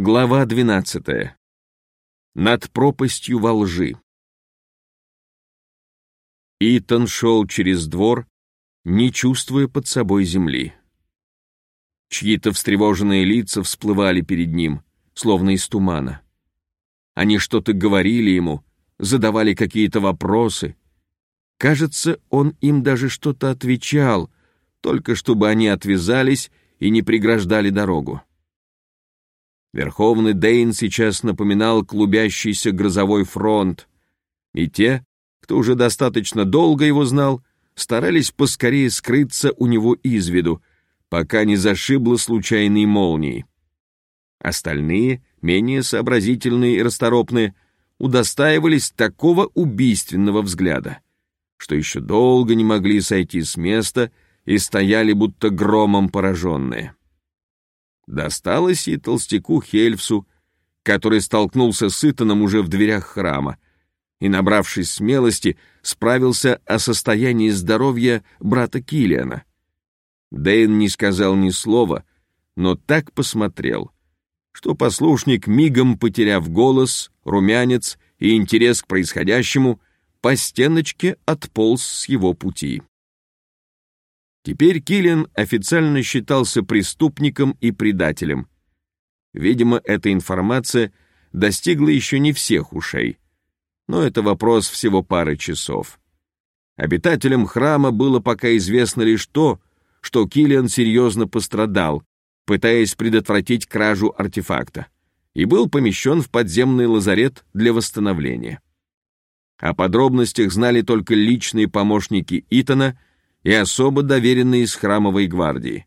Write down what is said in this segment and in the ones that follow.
Глава 12. Над пропастью во лжи. Итан шел через двор, не чувствуя под собой земли. Чьи-то встревоженные лица всплывали перед ним, словно из тумана. Они что-то говорили ему, задавали какие-то вопросы. Кажется, он им даже что-то отвечал, только чтобы они отвязались и не преграждали дорогу. Верховный Дейн сейчас напоминал клубящийся грозовой фронт, и те, кто уже достаточно долго его знал, старались поскорее скрыться у него из виду, пока не зашибло случайной молнией. Остальные, менее сообразительные и расторопные, удостаивались такого убийственного взгляда, что еще долго не могли сойти с места и стояли будто громом пораженные. Досталось и толстяку Хельфсу, который столкнулся с Итаном уже в дверях храма и, набравшись смелости, справился о состоянии здоровья брата Килиана. Дэйн не сказал ни слова, но так посмотрел, что послушник, мигом потеряв голос, румянец и интерес к происходящему, по стеночке отполз с его пути. Теперь Киллиан официально считался преступником и предателем. Видимо, эта информация достигла еще не всех ушей. Но это вопрос всего пары часов. Обитателям храма было пока известно лишь то, что Киллиан серьезно пострадал, пытаясь предотвратить кражу артефакта, и был помещен в подземный лазарет для восстановления. О подробностях знали только личные помощники Итана и особо доверенные из храмовой гвардии.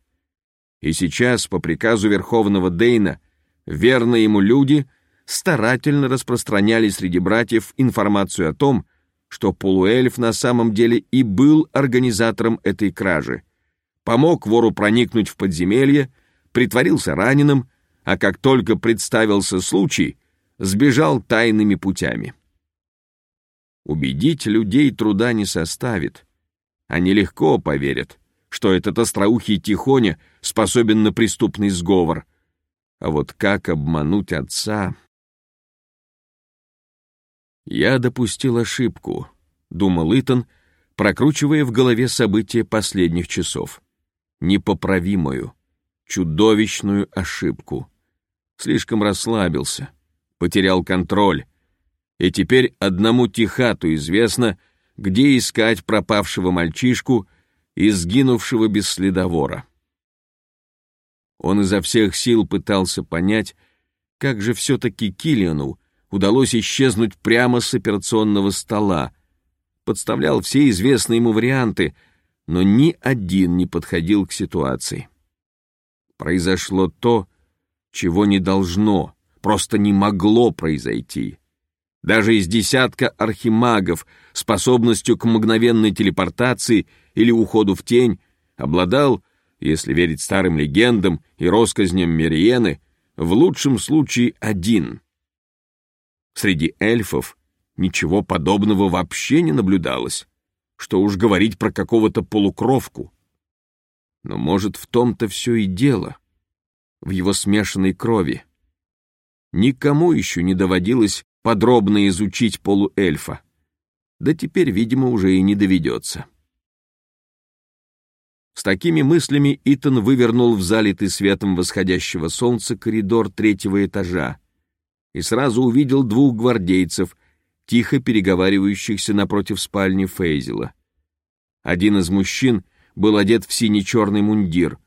И сейчас, по приказу Верховного Дейна, верные ему люди старательно распространяли среди братьев информацию о том, что полуэльф на самом деле и был организатором этой кражи, помог вору проникнуть в подземелье, притворился раненым, а как только представился случай, сбежал тайными путями. Убедить людей труда не составит — они легко поверят, что этот остроухий Тихоня способен на преступный сговор. А вот как обмануть отца? Я допустил ошибку, думал Итан, прокручивая в голове события последних часов. Непоправимую, чудовищную ошибку. Слишком расслабился, потерял контроль. И теперь одному Тихату известно, где искать пропавшего мальчишку и сгинувшего без следовора. Он изо всех сил пытался понять, как же все-таки Киллиану удалось исчезнуть прямо с операционного стола, подставлял все известные ему варианты, но ни один не подходил к ситуации. Произошло то, чего не должно, просто не могло произойти. Даже из десятка архимагов способностью к мгновенной телепортации или уходу в тень обладал, если верить старым легендам и россказням Мериены, в лучшем случае один. Среди эльфов ничего подобного вообще не наблюдалось, что уж говорить про какого-то полукровку. Но, может, в том-то все и дело, в его смешанной крови. Никому еще не доводилось подробно изучить полуэльфа. Да теперь, видимо, уже и не доведется. С такими мыслями Итан вывернул в залитый светом восходящего солнца коридор третьего этажа и сразу увидел двух гвардейцев, тихо переговаривающихся напротив спальни Фейзела. Один из мужчин был одет в синий-черный мундир,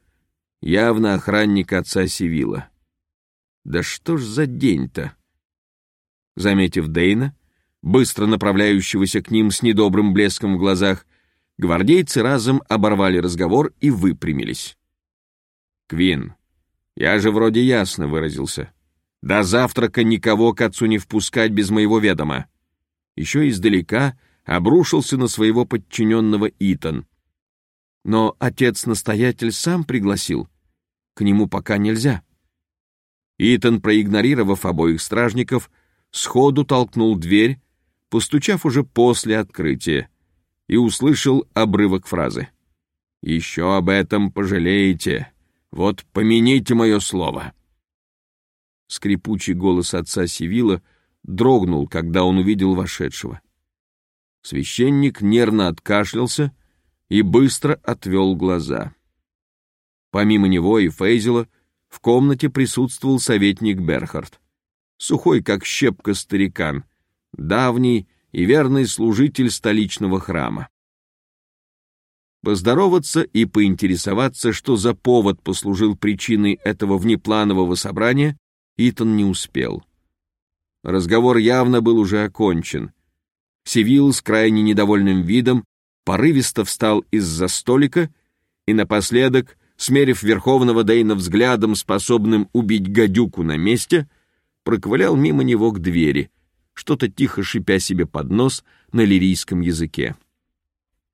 явно охранник отца Сивила. Да что ж за день-то? Заметив Дейна, быстро направляющегося к ним с недобрым блеском в глазах, гвардейцы разом оборвали разговор и выпрямились. «Квин, я же вроде ясно выразился. До завтрака никого к отцу не впускать без моего ведома». Еще издалека обрушился на своего подчиненного Итан. Но отец-настоятель сам пригласил. К нему пока нельзя. Итан, проигнорировав обоих стражников, сходу толкнул дверь, постучав уже после открытия, и услышал обрывок фразы. «Еще об этом пожалеете. Вот помяните мое слово». Скрипучий голос отца Сивила дрогнул, когда он увидел вошедшего. Священник нервно откашлялся и быстро отвел глаза. Помимо него и Фейзела в комнате присутствовал советник Берхард, сухой как щепка старикан, давний и верный служитель столичного храма. Поздороваться и поинтересоваться, что за повод послужил причиной этого внепланового собрания, Итан не успел. Разговор явно был уже окончен. Севил с крайне недовольным видом порывисто встал из-за столика и напоследок, смерив Верховного Дейна взглядом, способным убить гадюку на месте, проковылял мимо него к двери, что-то тихо шипя себе под нос на лирийском языке.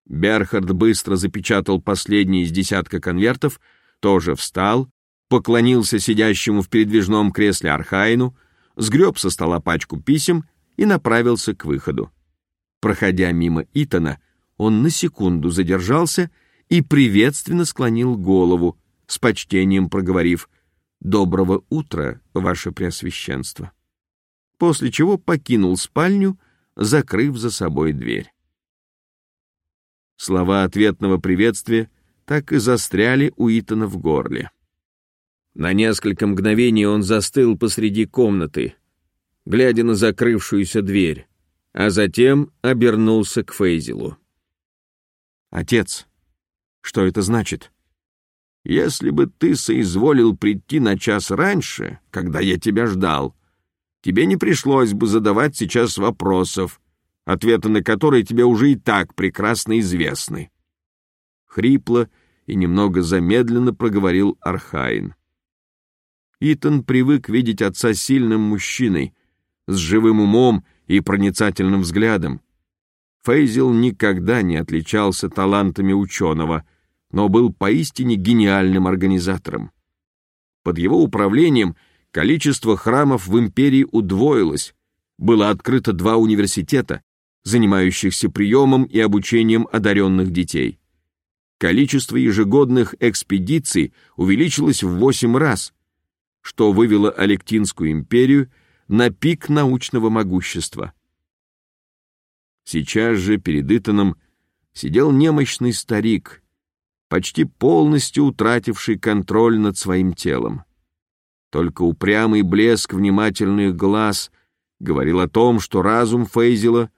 Берхард быстро запечатал последний из десятка конвертов, тоже встал, поклонился сидящему в передвижном кресле Архаину, сгреб со стола пачку писем и направился к выходу. Проходя мимо Итана, он на секунду задержался и приветственно склонил голову, с почтением проговорив «Доброго утра, ваше преосвященство», после чего покинул спальню, закрыв за собой дверь. Слова ответного приветствия так и застряли у Итана в горле. На несколько мгновений он застыл посреди комнаты, глядя на закрывшуюся дверь, а затем обернулся к Фейзелу. «Отец, что это значит?» «Если бы ты соизволил прийти на час раньше, когда я тебя ждал, тебе не пришлось бы задавать сейчас вопросов, ответы на которые тебе уже и так прекрасно известны. Хрипло и немного замедленно проговорил Архаин. Итан привык видеть отца сильным мужчиной, с живым умом и проницательным взглядом. Фейзел никогда не отличался талантами ученого, но был поистине гениальным организатором. Под его управлением количество храмов в империи удвоилось, было открыто два университета, занимающихся приемом и обучением одаренных детей. Количество ежегодных экспедиций увеличилось в восемь раз, что вывело Алектинскую империю на пик научного могущества. Сейчас же перед Итаном сидел немощный старик, почти полностью утративший контроль над своим телом. Только упрямый блеск внимательных глаз говорил о том, что разум Фейзела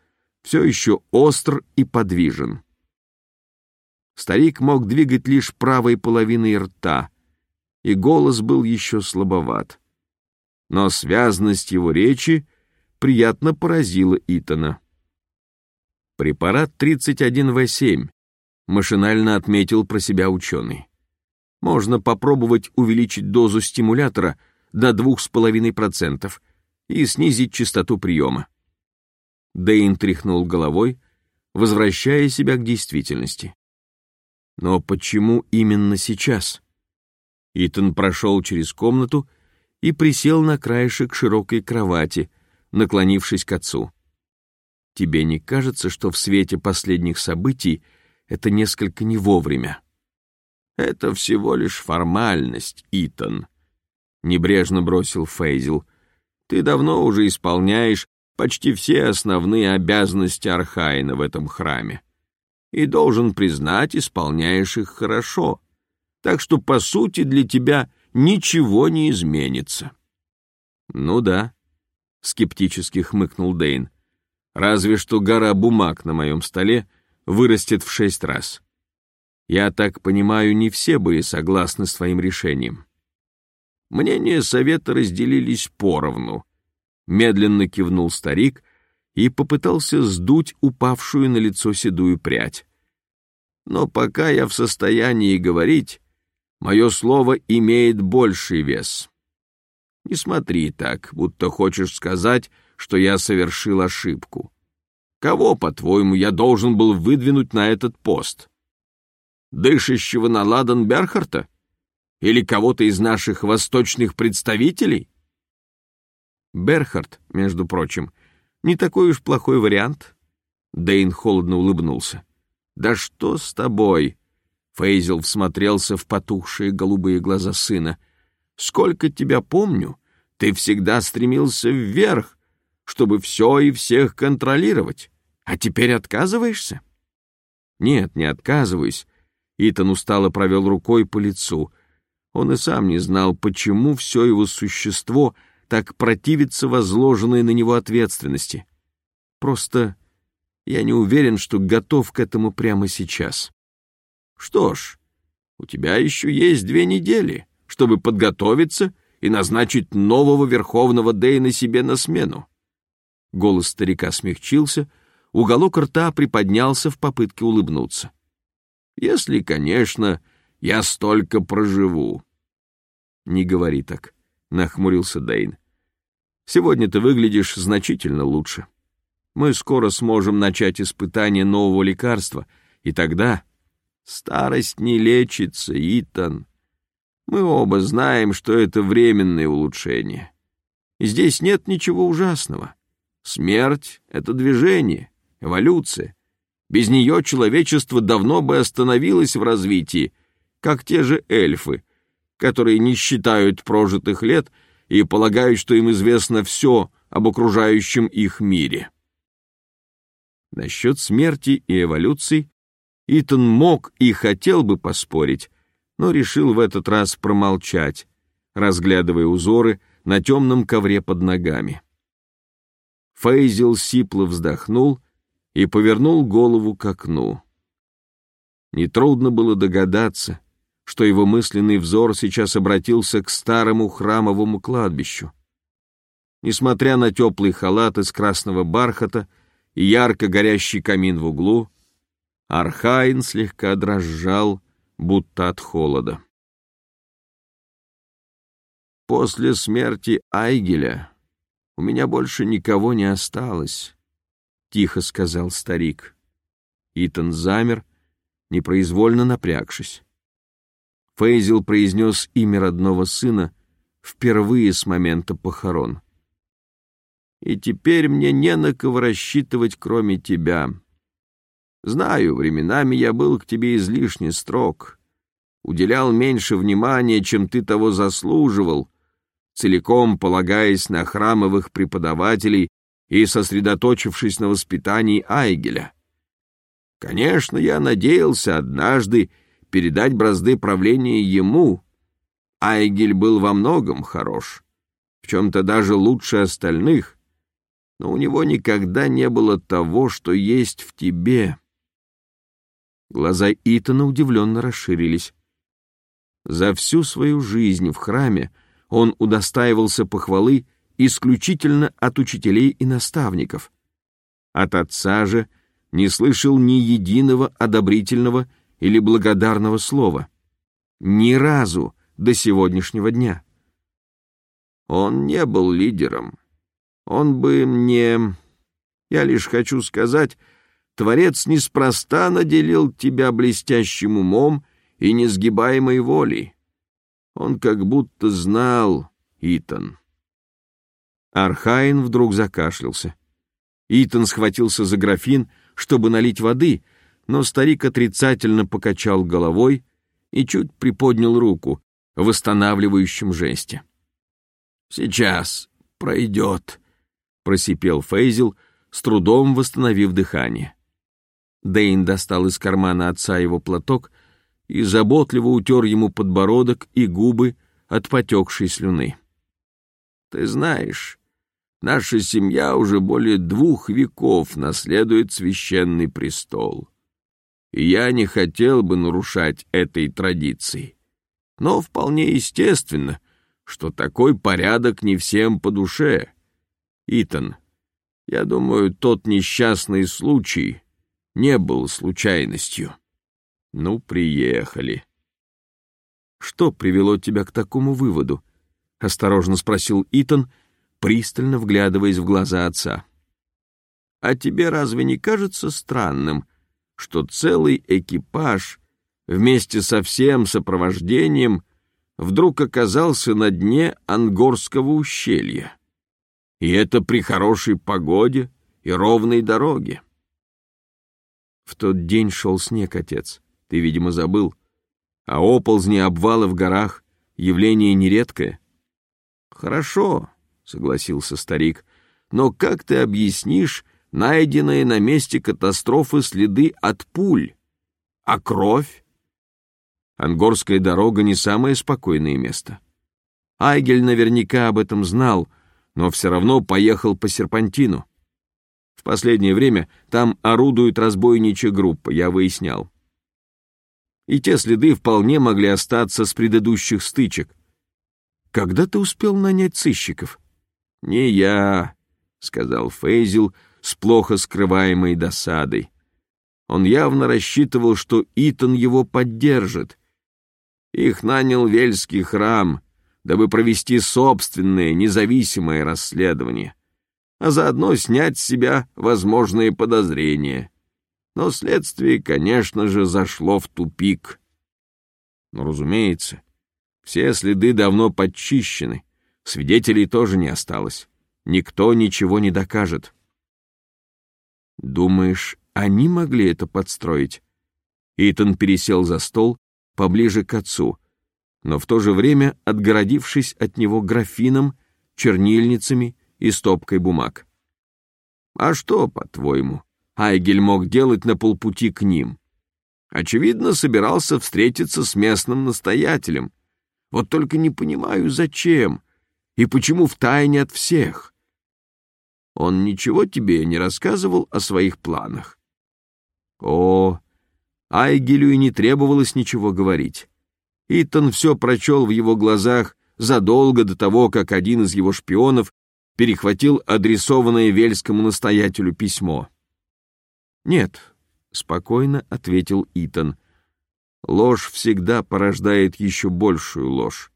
все еще остр и подвижен. Старик мог двигать лишь правой половиной рта, и голос был еще слабоват. Но связность его речи приятно поразила Итана. Препарат 31В7, машинально отметил про себя ученый. Можно попробовать увеличить дозу стимулятора до 2,5% и снизить частоту приема. Дэйн тряхнул головой, возвращая себя к действительности. Но почему именно сейчас? Итан прошел через комнату и присел на краешек широкой кровати, наклонившись к отцу. Тебе не кажется, что в свете последних событий это несколько не вовремя? Это всего лишь формальность, Итан, небрежно бросил Фейзел. Ты давно уже исполняешь почти все основные обязанности Архаина в этом храме. И должен признать, исполняешь их хорошо. Так что, по сути, для тебя ничего не изменится. Ну да, скептически хмыкнул Дейн. Разве что гора бумаг на моем столе вырастет в шесть раз. Я так понимаю, не все были согласны с твоим решением. Мнения совета разделились поровну, медленно кивнул старик и попытался сдуть упавшую на лицо седую прядь. Но пока я в состоянии говорить, мое слово имеет больший вес. Не смотри так, будто хочешь сказать, что я совершил ошибку. Кого, по-твоему, я должен был выдвинуть на этот пост? Дышащего на ладан Берхарта? Или кого-то из наших восточных представителей? Берхард, между прочим, не такой уж плохой вариант. Дейн холодно улыбнулся. Да что с тобой? Фейзел всмотрелся в потухшие голубые глаза сына. Сколько тебя помню, Ты всегда стремился вверх, чтобы все и всех контролировать. А теперь отказываешься? Нет, не отказываюсь. Итан устало провел рукой по лицу. Он и сам не знал, почему все его существо так противится возложенной на него ответственности. Просто я не уверен, что готов к этому прямо сейчас. Что ж, у тебя еще есть две недели, чтобы подготовиться и назначить нового верховного Дейна себе на смену. Голос старика смягчился, уголок рта приподнялся в попытке улыбнуться. Если, конечно, я столько проживу. Не говори так, нахмурился Дейн. Сегодня ты выглядишь значительно лучше. Мы скоро сможем начать испытание нового лекарства, и тогда старость не лечится, Итан. Мы оба знаем, что это временное улучшение. Здесь нет ничего ужасного. Смерть — это движение, эволюция. Без нее человечество давно бы остановилось в развитии, как те же эльфы, которые не считают прожитых лет и полагают, что им известно все об окружающем их мире. Насчет смерти и эволюции Итан мог и хотел бы поспорить, но решил в этот раз промолчать, разглядывая узоры на темном ковре под ногами. Фейзел сипло вздохнул и повернул голову к окну. Нетрудно было догадаться, что его мысленный взор сейчас обратился к старому храмовому кладбищу. Несмотря на теплый халат из красного бархата, и ярко горящий камин в углу, Архайн слегка дрожал, будто от холода. После смерти Айгеля у меня больше никого не осталось, тихо сказал старик. Итан замер, непроизвольно напрягшись. Фейзел произнес имя родного сына впервые с момента похорон и теперь мне не на кого рассчитывать, кроме тебя. Знаю, временами я был к тебе излишне строг, уделял меньше внимания, чем ты того заслуживал, целиком полагаясь на храмовых преподавателей и сосредоточившись на воспитании Айгеля. Конечно, я надеялся однажды передать бразды правления ему. Айгель был во многом хорош, в чем-то даже лучше остальных — но у него никогда не было того, что есть в тебе. Глаза Итана удивленно расширились. За всю свою жизнь в храме он удостаивался похвалы исключительно от учителей и наставников. От отца же не слышал ни единого одобрительного или благодарного слова. Ни разу до сегодняшнего дня. Он не был лидером, он бы мне... Я лишь хочу сказать, Творец неспроста наделил тебя блестящим умом и несгибаемой волей. Он как будто знал, Итан. Архаин вдруг закашлялся. Итан схватился за графин, чтобы налить воды, но старик отрицательно покачал головой и чуть приподнял руку в восстанавливающем жесте. «Сейчас пройдет», — просипел Фейзел, с трудом восстановив дыхание. Дейн достал из кармана отца его платок и заботливо утер ему подбородок и губы от потекшей слюны. «Ты знаешь, наша семья уже более двух веков наследует священный престол. И я не хотел бы нарушать этой традиции. Но вполне естественно, что такой порядок не всем по душе» Итан, я думаю, тот несчастный случай не был случайностью. Ну, приехали. Что привело тебя к такому выводу? Осторожно спросил Итан, пристально вглядываясь в глаза отца. А тебе разве не кажется странным, что целый экипаж вместе со всем сопровождением вдруг оказался на дне Ангорского ущелья? И это при хорошей погоде и ровной дороге. В тот день шел снег, отец. Ты, видимо, забыл. А оползни обвалы в горах — явление нередкое. Хорошо, согласился старик. Но как ты объяснишь найденные на месте катастрофы следы от пуль? А кровь? Ангорская дорога не самое спокойное место. Айгель наверняка об этом знал, но все равно поехал по серпантину. В последнее время там орудует разбойничья группа, я выяснял. И те следы вполне могли остаться с предыдущих стычек. Когда ты успел нанять сыщиков? Не я, сказал Фейзил с плохо скрываемой досадой. Он явно рассчитывал, что Итан его поддержит. Их нанял Вельский храм, дабы провести собственное независимое расследование, а заодно снять с себя возможные подозрения. Но следствие, конечно же, зашло в тупик. Но, разумеется, все следы давно подчищены, свидетелей тоже не осталось. Никто ничего не докажет. Думаешь, они могли это подстроить? Итан пересел за стол поближе к отцу, но в то же время отгородившись от него графином, чернильницами и стопкой бумаг. А что, по-твоему, Айгель мог делать на полпути к ним? Очевидно, собирался встретиться с местным настоятелем. Вот только не понимаю, зачем и почему в тайне от всех. Он ничего тебе не рассказывал о своих планах? О, Айгелю и не требовалось ничего говорить. Итан все прочел в его глазах задолго до того, как один из его шпионов перехватил адресованное Вельскому настоятелю письмо. «Нет», — спокойно ответил Итан, — «ложь всегда порождает еще большую ложь.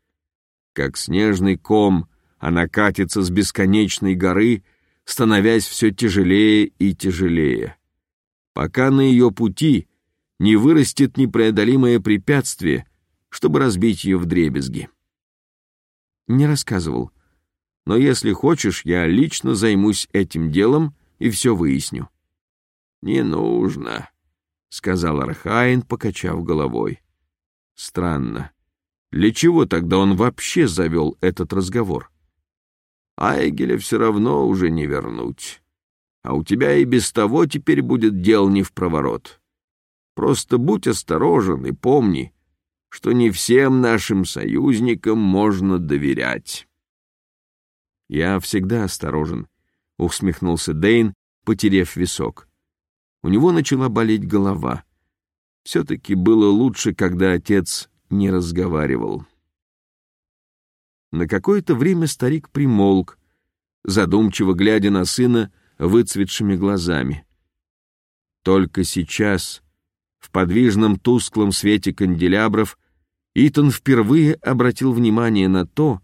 Как снежный ком, она катится с бесконечной горы, становясь все тяжелее и тяжелее. Пока на ее пути не вырастет непреодолимое препятствие — чтобы разбить ее вдребезги. Не рассказывал. Но если хочешь, я лично займусь этим делом и все выясню. Не нужно, сказал Архаин, покачав головой. Странно. Для чего тогда он вообще завел этот разговор? Айгеля все равно уже не вернуть. А у тебя и без того теперь будет дел не в проворот. Просто будь осторожен и помни, что не всем нашим союзникам можно доверять. Я всегда осторожен, усмехнулся Дейн, потеряв висок. У него начала болеть голова. Все-таки было лучше, когда отец не разговаривал. На какое-то время старик примолк, задумчиво глядя на сына выцветшими глазами. Только сейчас в подвижном тусклом свете канделябров Итан впервые обратил внимание на то,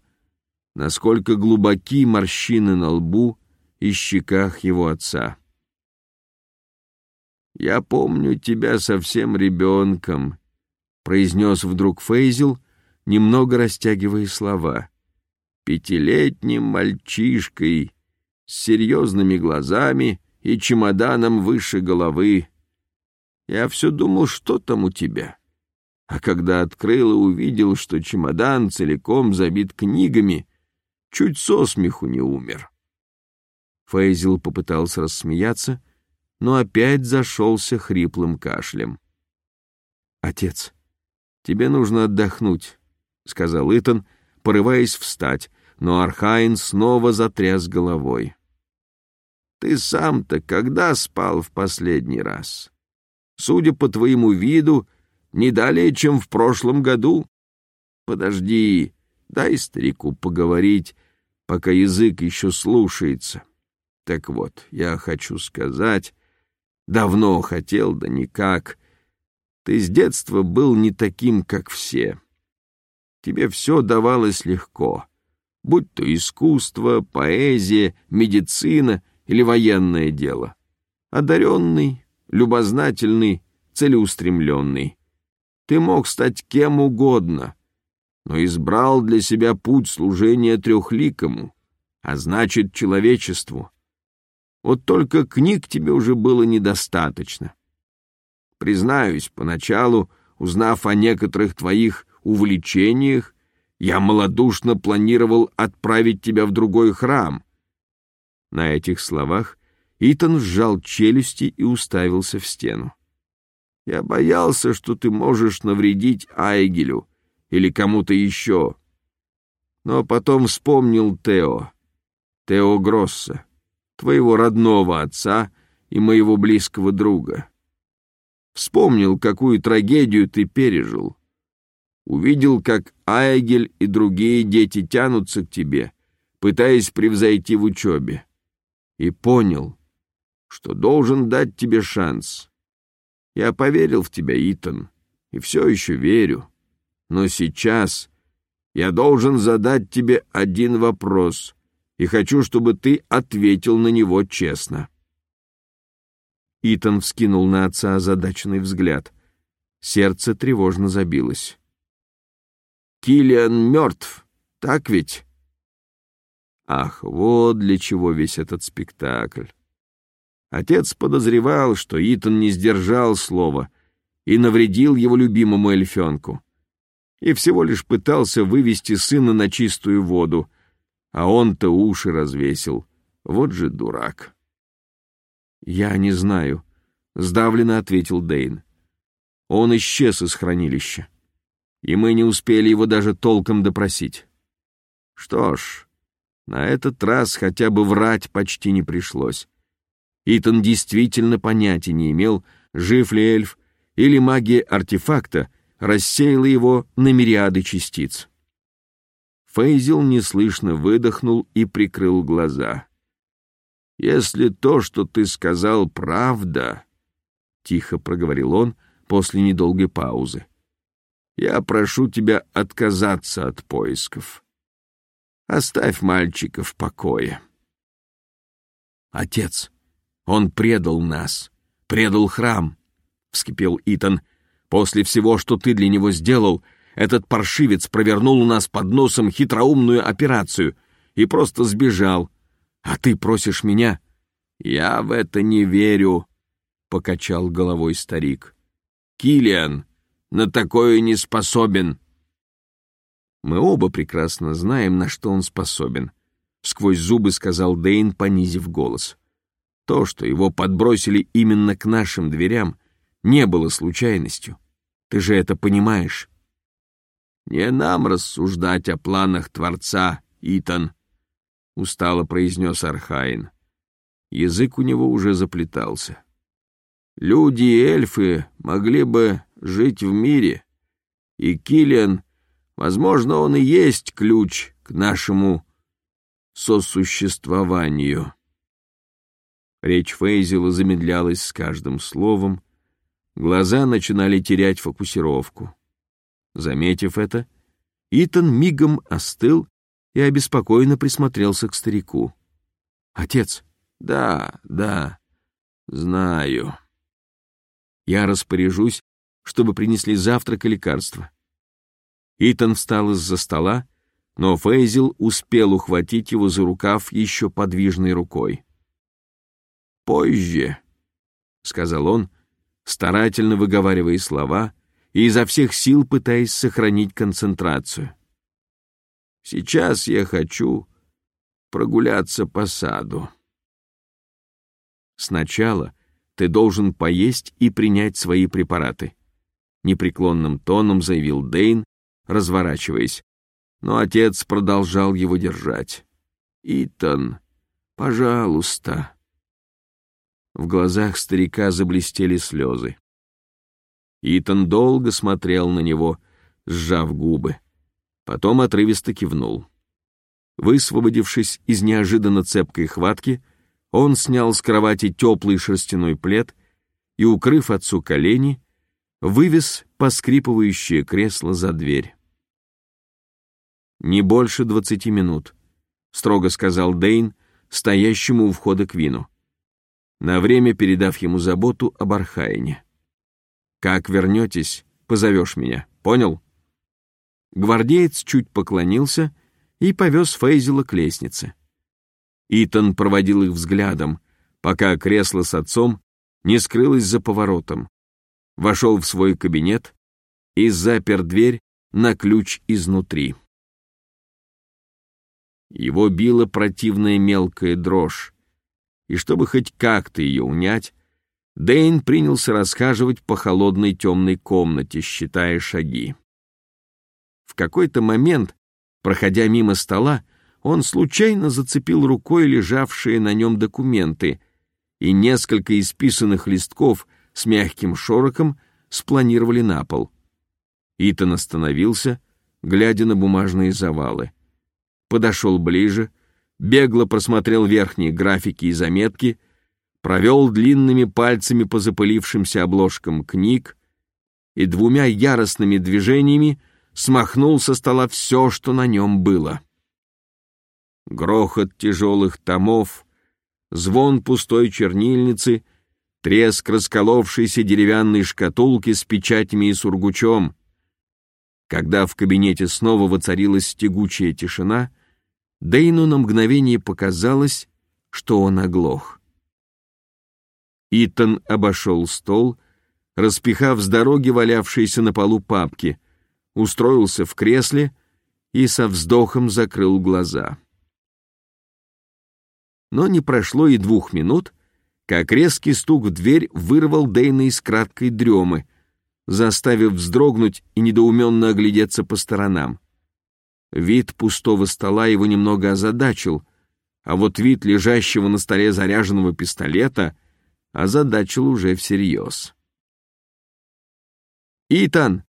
насколько глубоки морщины на лбу и щеках его отца. «Я помню тебя совсем ребенком», — произнес вдруг Фейзел, немного растягивая слова. «Пятилетним мальчишкой, с серьезными глазами и чемоданом выше головы. Я все думал, что там у тебя. А когда открыл и увидел, что чемодан целиком забит книгами, чуть со смеху не умер. Фейзил попытался рассмеяться, но опять зашелся хриплым кашлем. «Отец, тебе нужно отдохнуть», — сказал Итан, порываясь встать, но Архайн снова затряс головой. «Ты сам-то когда спал в последний раз?» Судя по твоему виду, не далее, чем в прошлом году. Подожди, дай старику поговорить, пока язык еще слушается. Так вот, я хочу сказать, давно хотел, да никак. Ты с детства был не таким, как все. Тебе все давалось легко, будь то искусство, поэзия, медицина или военное дело. Одаренный, любознательный, целеустремленный. Ты мог стать кем угодно, но избрал для себя путь служения трехликому, а значит, человечеству. Вот только книг тебе уже было недостаточно. Признаюсь, поначалу, узнав о некоторых твоих увлечениях, Я малодушно планировал отправить тебя в другой храм». На этих словах Итан сжал челюсти и уставился в стену. «Я боялся, что ты можешь навредить Айгелю или кому-то еще. Но потом вспомнил Тео, Тео Гросса, твоего родного отца и моего близкого друга. Вспомнил, какую трагедию ты пережил. Увидел, как Айгель и другие дети тянутся к тебе, пытаясь превзойти в учебе. И понял, что должен дать тебе шанс. Я поверил в тебя, Итан, и все еще верю. Но сейчас я должен задать тебе один вопрос, и хочу, чтобы ты ответил на него честно. Итан вскинул на отца озадаченный взгляд. Сердце тревожно забилось. Килиан мертв, так ведь? Ах, вот для чего весь этот спектакль. Отец подозревал, что Итан не сдержал слова и навредил его любимому эльфенку. И всего лишь пытался вывести сына на чистую воду, а он-то уши развесил. Вот же дурак. «Я не знаю», — сдавленно ответил Дейн. «Он исчез из хранилища, и мы не успели его даже толком допросить. Что ж, на этот раз хотя бы врать почти не пришлось. Итан действительно понятия не имел, жив ли эльф, или магия артефакта рассеяла его на мириады частиц. Фейзил неслышно выдохнул и прикрыл глаза. «Если то, что ты сказал, правда...» — тихо проговорил он после недолгой паузы. «Я прошу тебя отказаться от поисков. Оставь мальчика в покое». «Отец, он предал нас, предал храм», — вскипел Итан. «После всего, что ты для него сделал, этот паршивец провернул у нас под носом хитроумную операцию и просто сбежал, а ты просишь меня? Я в это не верю, покачал головой старик. Килиан на такое не способен. Мы оба прекрасно знаем, на что он способен, сквозь зубы сказал Дейн, понизив голос. То, что его подбросили именно к нашим дверям, не было случайностью. Ты же это понимаешь. Не нам рассуждать о планах Творца, Итан, — устало произнес Архаин. Язык у него уже заплетался. Люди и эльфы могли бы жить в мире, и Килиан, возможно, он и есть ключ к нашему сосуществованию. Речь Фейзела замедлялась с каждым словом, глаза начинали терять фокусировку. Заметив это, Итан мигом остыл и обеспокоенно присмотрелся к старику. «Отец!» «Да, да, знаю. Я распоряжусь, чтобы принесли завтрак и лекарства». Итан встал из-за стола, но Фейзел успел ухватить его за рукав еще подвижной рукой. «Позже», — сказал он, старательно выговаривая слова и изо всех сил пытаясь сохранить концентрацию. Сейчас я хочу прогуляться по саду. Сначала ты должен поесть и принять свои препараты, непреклонным тоном заявил Дейн, разворачиваясь. Но отец продолжал его держать. Итан, пожалуйста. В глазах старика заблестели слезы. Итан долго смотрел на него, сжав губы. Потом отрывисто кивнул. Высвободившись из неожиданно цепкой хватки, он снял с кровати теплый шерстяной плед и, укрыв отцу колени, вывез поскрипывающее кресло за дверь. «Не больше двадцати минут», — строго сказал Дейн, стоящему у входа к вину, на время передав ему заботу об Архаине. «Как вернетесь, позовешь меня, понял?» Гвардеец чуть поклонился и повез Фейзела к лестнице. Итан проводил их взглядом, пока кресло с отцом не скрылось за поворотом, вошел в свой кабинет и запер дверь на ключ изнутри. Его била противная мелкая дрожь. И чтобы хоть как-то ее унять, Дэйн принялся расхаживать по холодной темной комнате, считая шаги. В какой-то момент, проходя мимо стола, он случайно зацепил рукой лежавшие на нем документы, и несколько исписанных листков с мягким шороком спланировали на пол. Итан остановился, глядя на бумажные завалы. Подошел ближе, бегло просмотрел верхние графики и заметки, провел длинными пальцами по запылившимся обложкам книг и двумя яростными движениями смахнул со стола все, что на нем было. Грохот тяжелых томов, звон пустой чернильницы, треск расколовшейся деревянной шкатулки с печатями и сургучом. Когда в кабинете снова воцарилась тягучая тишина, Дейну на мгновение показалось, что он оглох. Итан обошел стол, распихав с дороги валявшиеся на полу папки, устроился в кресле и со вздохом закрыл глаза. Но не прошло и двух минут, как резкий стук в дверь вырвал Дэйна из краткой дремы, заставив вздрогнуть и недоуменно оглядеться по сторонам. Вид пустого стола его немного озадачил, а вот вид лежащего на столе заряженного пистолета озадачил уже всерьез. «Итан!» —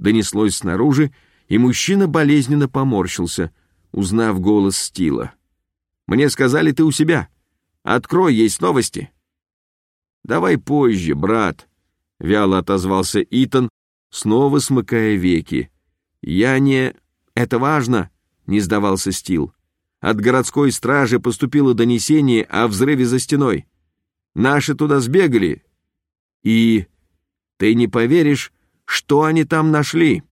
донеслось снаружи, и мужчина болезненно поморщился, узнав голос Стила. Мне сказали, ты у себя. Открой, есть новости. Давай позже, брат, вяло отозвался Итан, снова смыкая веки. Я не Это важно, не сдавался Стил. От городской стражи поступило донесение о взрыве за стеной. Наши туда сбегали. И ты не поверишь, что они там нашли.